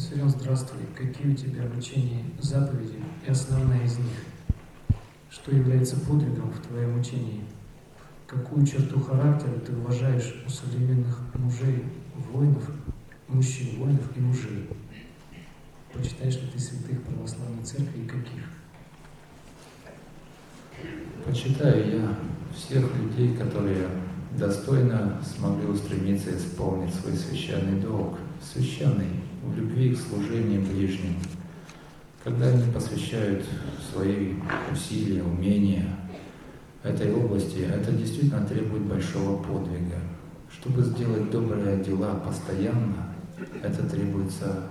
Виссарион, здравствуй. Какие у тебя в заповеди и основная из них? Что является подвигом в твоем учении? Какую черту характера ты уважаешь у современных мужей, воинов, мужчин, воинов и мужей? Почитаешь ли ты святых православной церкви и каких? Почитаю я всех людей, которые достойно смогли устремиться исполнить свой священный долг, священный в любви к служению ближним, когда они посвящают свои усилия, умения этой области, это действительно требует большого подвига. Чтобы сделать добрые дела постоянно, это требуется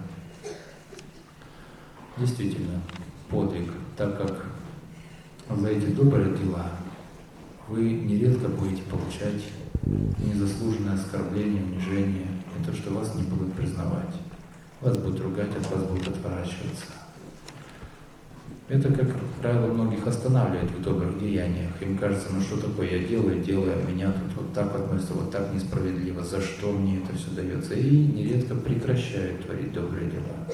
действительно подвиг, так как за эти добрые дела вы нередко будете получать незаслуженное оскорбление, унижение, и то, что вас не будут признавать. Вас будут ругать, от вас будут отворачиваться. Это, как правило, многих останавливает в добрых деяниях. Им кажется, ну что такое я делаю, делаю, а меня тут вот так относятся, вот так несправедливо, за что мне это все дается. И нередко прекращают творить добрые дела.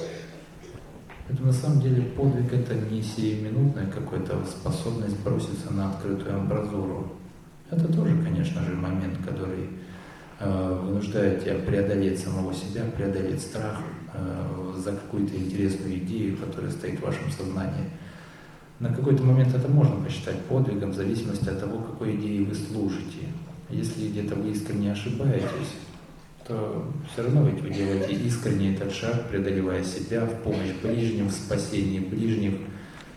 Это на самом деле подвиг это не сиюминутная какая-то способность броситься на открытую амбразуру. Это тоже, конечно же, момент, который вынуждает тебя преодолеть самого себя, преодолеть страх э, за какую-то интересную идею, которая стоит в вашем сознании. На какой-то момент это можно посчитать подвигом в зависимости от того, какой идеи вы служите. Если где-то вы искренне ошибаетесь, то все равно ведь вы делаете искренне этот шаг, преодолевая себя в помощь ближним, в спасении ближних.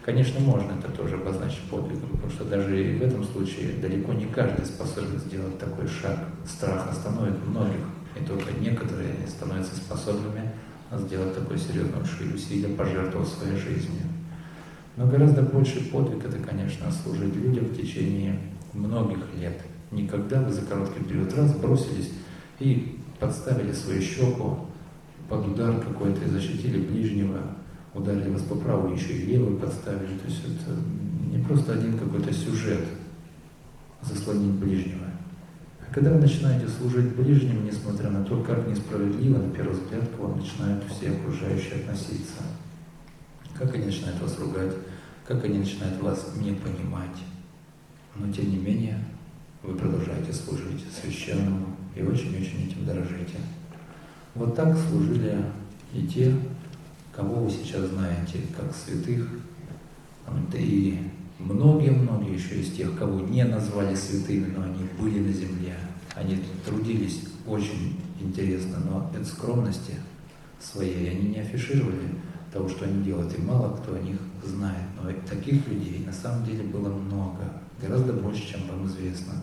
Конечно, можно это тоже обозначить подвигом, потому что даже и в этом случае далеко не каждый способен сделать такой шаг. Страх остановит многих, и только некоторые становятся способными сделать такой серьезный шаг усилия, пожертвовать своей жизнью. Но гораздо больше подвиг это, конечно, служить людям в течение многих лет. Никогда вы за короткий период раз бросились и подставили свою щеку под удар какой-то и защитили ближнего, ударили вас по правой, еще и левую подставили. То есть это не просто один какой-то сюжет заслонить ближнего. А когда вы начинаете служить ближним, несмотря на то, как несправедливо, на первый взгляд, к вам начинают все окружающие относиться, как они начинают вас ругать, как они начинают вас не понимать, но тем не менее вы продолжаете служить священному и очень-очень этим дорожите. Вот так служили и те, кого вы сейчас знаете, как святых, и многие-многие еще из тех, кого не назвали святыми, но они были на земле, они трудились очень интересно, но от скромности своей они не афишировали того, что они делают, и мало кто о них знает. Но таких людей на самом деле было много, гораздо больше, чем вам известно.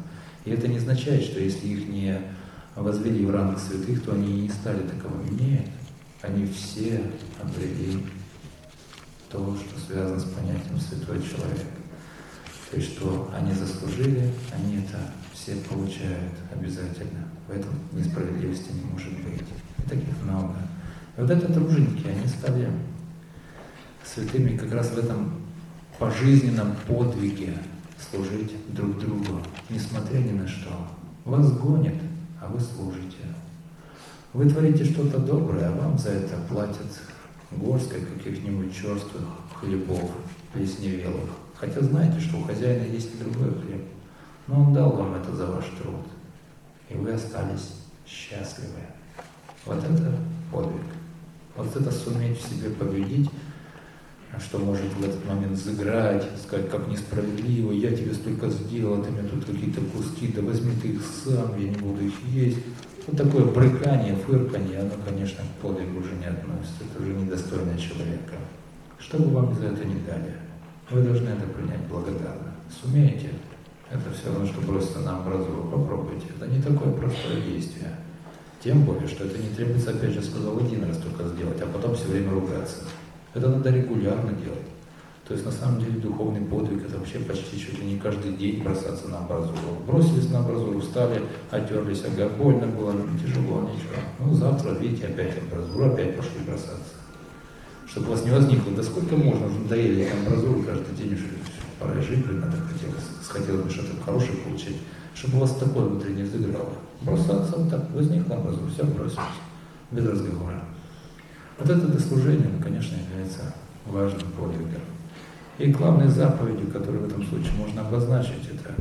И это не означает, что если их не возвели в ранг святых, то они и не стали таковыми. Нет, они все обрели то, что связано с понятием святой человек. То есть, что они заслужили, они это все получают обязательно. В этом несправедливости не может быть. И таких много. И вот это труженики, они стали святыми как раз в этом пожизненном подвиге, служить друг другу, несмотря ни на что. Вас гонят, а вы служите. Вы творите что-то доброе, а вам за это платят горсткой каких-нибудь черствых хлебов, плесневелых. Хотя знаете, что у хозяина есть и другой хлеб. Но он дал вам это за ваш труд. И вы остались счастливы. Вот это подвиг. Вот это суметь в себе победить а что может в этот момент сыграть, сказать, как несправедливо, я тебе столько сделал, ты мне тут какие-то куски, да возьми ты их сам, я не буду их есть. Вот такое брыкание, фырканье, оно, конечно, к подвигу уже не относится, это уже недостойное человека. Что бы вам за это не дали, вы должны это принять благодарно. Сумеете? Это все равно, что броситься на амбразуру, попробуйте. Это не такое простое действие. Тем более, что это не требуется, опять же, сказал, один раз только сделать, а потом все время ругаться. Это надо регулярно делать. То есть на самом деле духовный подвиг это вообще почти чуть ли не каждый день бросаться на амбразуру. Бросились на амбразуру, встали, отерлись, ага, больно было, тяжело, ничего. Ну завтра, видите, опять амбразуру, опять пошли бросаться. Чтобы у вас не возникло, да сколько можно, уже надоели амбразуру каждый день уже, пора жить, надо хотелось, хотелось бы что-то хорошее получить. Чтобы у вас такое внутренне взыграло. Бросаться вот так, возникла амбразура, все бросилось, без разговора. Вот это дослужение, ну, конечно, является важным подвигом. И главной заповедью, которую в этом случае можно обозначить, это,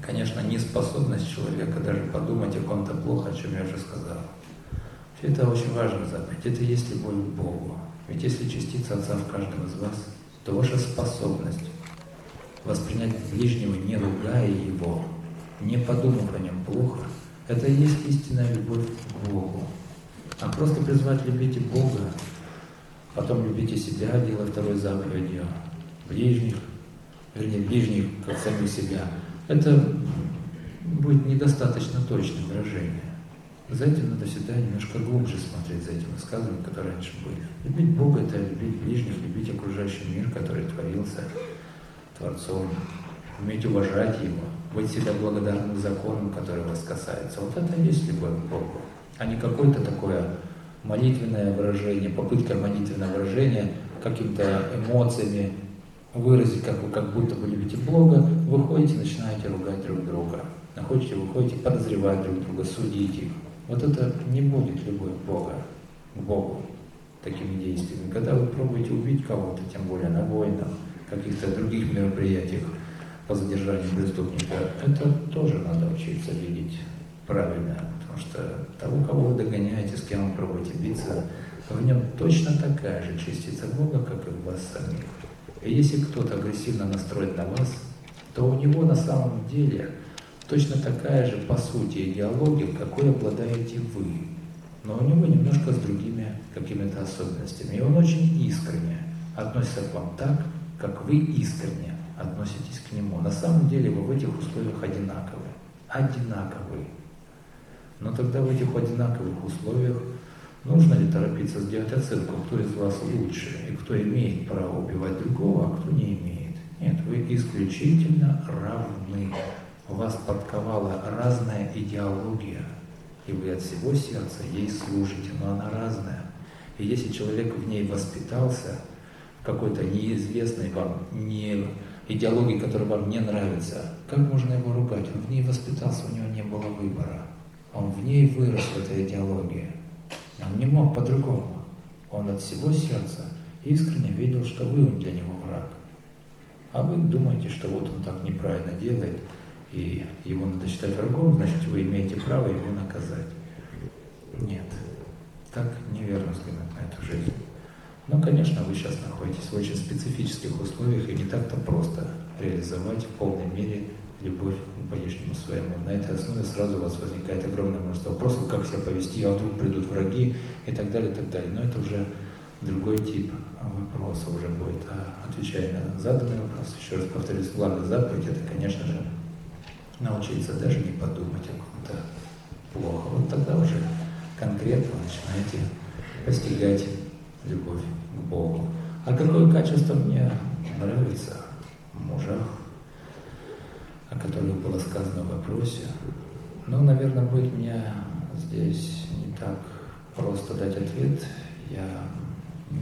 конечно, неспособность человека даже подумать о ком-то плохо, о чем я уже сказал. Это очень важно заповедь. Это есть любовь к Богу. Ведь если частица Отца в каждом из вас, то ваша способность воспринять ближнего, не ругая его, не подумав о нем плохо, это и есть истинная любовь к Богу. А просто призвать любите Бога, потом любите себя, делая второй заповедью, ближних, вернее, ближних, как самих себя, это будет недостаточно точное выражение. За этим надо всегда немножко глубже смотреть за этим высказыванием, которые раньше были. Любить Бога – это любить ближних, любить окружающий мир, который творился Творцом, уметь уважать Его, быть всегда благодарным законам, которые вас касаются. Вот это и есть любовь к Богу, а не какое-то такое молитвенное выражение, попытка молитвенного выражения какими-то эмоциями выразить, как вы как будто бы любите Бога, вы ходите, начинаете ругать друг друга. Находите, вы ходите подозревать друг друга, судить их. Вот это не будет любовь Бога, к Богу такими действиями. Когда вы пробуете убить кого-то, тем более на войнах, каких-то других мероприятиях по задержанию преступника, это тоже надо учиться видеть правильно. Что того, кого вы догоняете, с кем вы пробуете биться, в нем точно такая же частица Бога, как и в вас самих. И если кто-то агрессивно настроен на вас, то у него на самом деле Точно такая же, по сути, идеология, какой обладаете вы. Но у него немножко с другими какими-то особенностями. И он очень искренне относится к вам так, как вы искренне относитесь к нему. На самом деле вы в этих условиях одинаковы. Одинаковы. Но тогда в этих одинаковых условиях нужно ли торопиться сделать оценку, кто из вас лучше и кто имеет право убивать другого, а кто не имеет. Нет, вы исключительно равны вас подковала разная идеология, и вы от всего сердца ей служите, но она разная. И если человек в ней воспитался, в какой-то неизвестной вам, не идеологии, которая вам не нравится, как можно его ругать? Он в ней воспитался, у него не было выбора. Он в ней вырос, в этой идеологии. Он не мог по-другому. Он от всего сердца искренне видел, что вы для него враг. А вы думаете, что вот он так неправильно делает, и его надо считать врагом, значит, вы имеете право его наказать. Нет, так неверно взглянуть на эту жизнь. Но, конечно, вы сейчас находитесь в очень специфических условиях, и не так-то просто реализовать в полной мере любовь к ближнему своему. На этой основе сразу у вас возникает огромное множество вопросов, как себя повести, а вдруг придут враги и так далее, и так далее. Но это уже другой тип вопроса уже будет. А отвечая на заданный вопрос, еще раз повторюсь, главная заповедь – это, конечно же, научиться даже не подумать о ком-то плохо. Вот тогда уже конкретно начинаете постигать любовь к Богу. А какое качество мне нравится в мужах, о которых было сказано в вопросе? Ну, наверное, будет мне здесь не так просто дать ответ. Я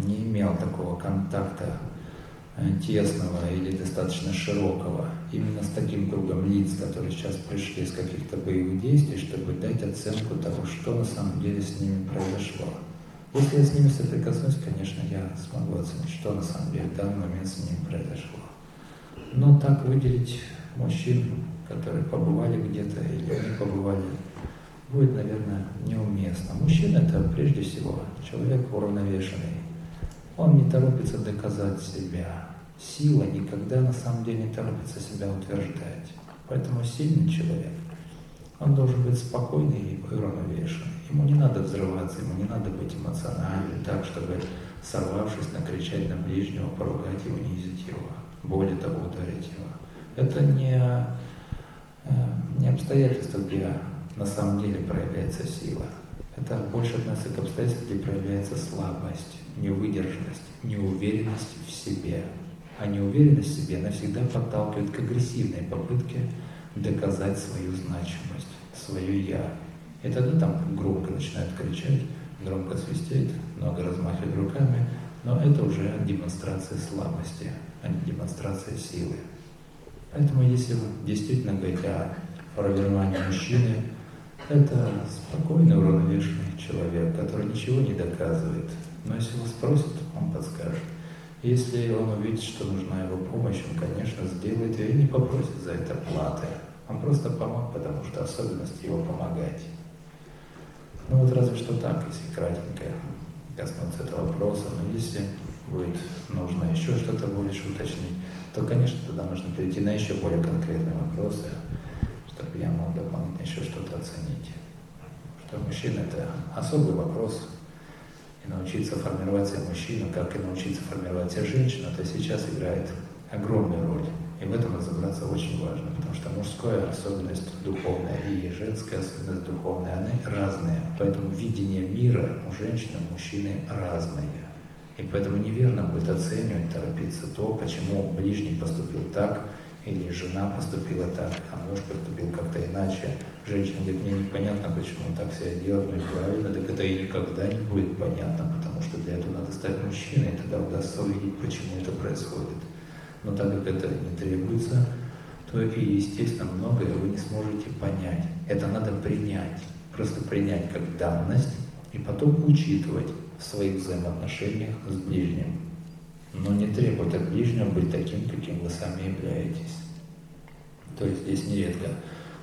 не имел такого контакта Э, тесного или достаточно широкого, именно с таким кругом лиц, которые сейчас пришли из каких-то боевых действий, чтобы дать оценку того, что на самом деле с ними произошло. Если я с ними соприкоснусь, конечно, я смогу оценить, что на самом деле в данный момент с ними произошло. Но так выделить мужчин, которые побывали где-то или не побывали, будет, наверное, неуместно. Мужчина – это прежде всего человек уравновешенный, он не торопится доказать себя. Сила никогда на самом деле не торопится себя утверждать. Поэтому сильный человек, он должен быть спокойный и уравновешенный. Ему не надо взрываться, ему не надо быть эмоциональным, так, чтобы, сорвавшись, накричать на ближнего, поругать его, унизить его, более того, ударить его. Это не, э, не обстоятельство, где на самом деле проявляется сила. Это больше относится к обстоятельствам, где проявляется слабость, невыдержанность, неуверенность в себе. А неуверенность в себе навсегда подталкивает к агрессивной попытке доказать свою значимость, свое «я». И тогда там громко начинают кричать, громко свистеть, много размахивать руками, но это уже демонстрация слабости, а не демонстрация силы. Поэтому если вы действительно говорите о формировании мужчины, это спокойный, уравновешенный человек, который ничего не доказывает, Но если вас спросят, он подскажет. Если он увидит, что нужна его помощь, он, конечно, сделает ее и не попросит за это платы. Он просто помог, потому что особенность его помогать. Ну вот разве что так, если кратенько коснуться этого вопроса. Но если будет нужно еще что-то больше уточнить, то, конечно, тогда нужно перейти на еще более конкретные вопросы, чтобы я мог дополнительно еще что-то оценить. Что мужчина – это особый вопрос, и научиться формировать себя мужчину, как и научиться формировать себя женщину, это сейчас играет огромную роль. И в этом разобраться очень важно, потому что мужская особенность духовная и женская особенность духовная, они разные. Поэтому видение мира у женщины и мужчины разные. И поэтому неверно будет оценивать, торопиться то, почему ближний поступил так, или жена поступила так, а муж поступил как-то иначе. Женщина говорит, мне непонятно, почему он так себя делает, ну и правильно, так это и никогда не будет понятно, потому что для этого надо стать мужчиной, и тогда удастся увидеть, почему это происходит. Но так как это не требуется, то и, естественно, многое вы не сможете понять. Это надо принять, просто принять как данность, и потом учитывать в своих взаимоотношениях с ближним но не требует от ближнего быть таким, каким вы сами являетесь. То есть здесь нередко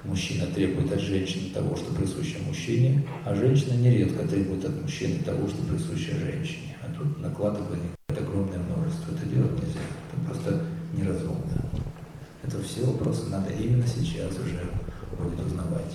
мужчина требует от женщины того, что присуще мужчине, а женщина нередко требует от мужчины того, что присуще женщине. А тут накладывает огромное множество. Это делать нельзя. Это просто неразумно. Это все вопросы надо именно сейчас уже будет узнавать.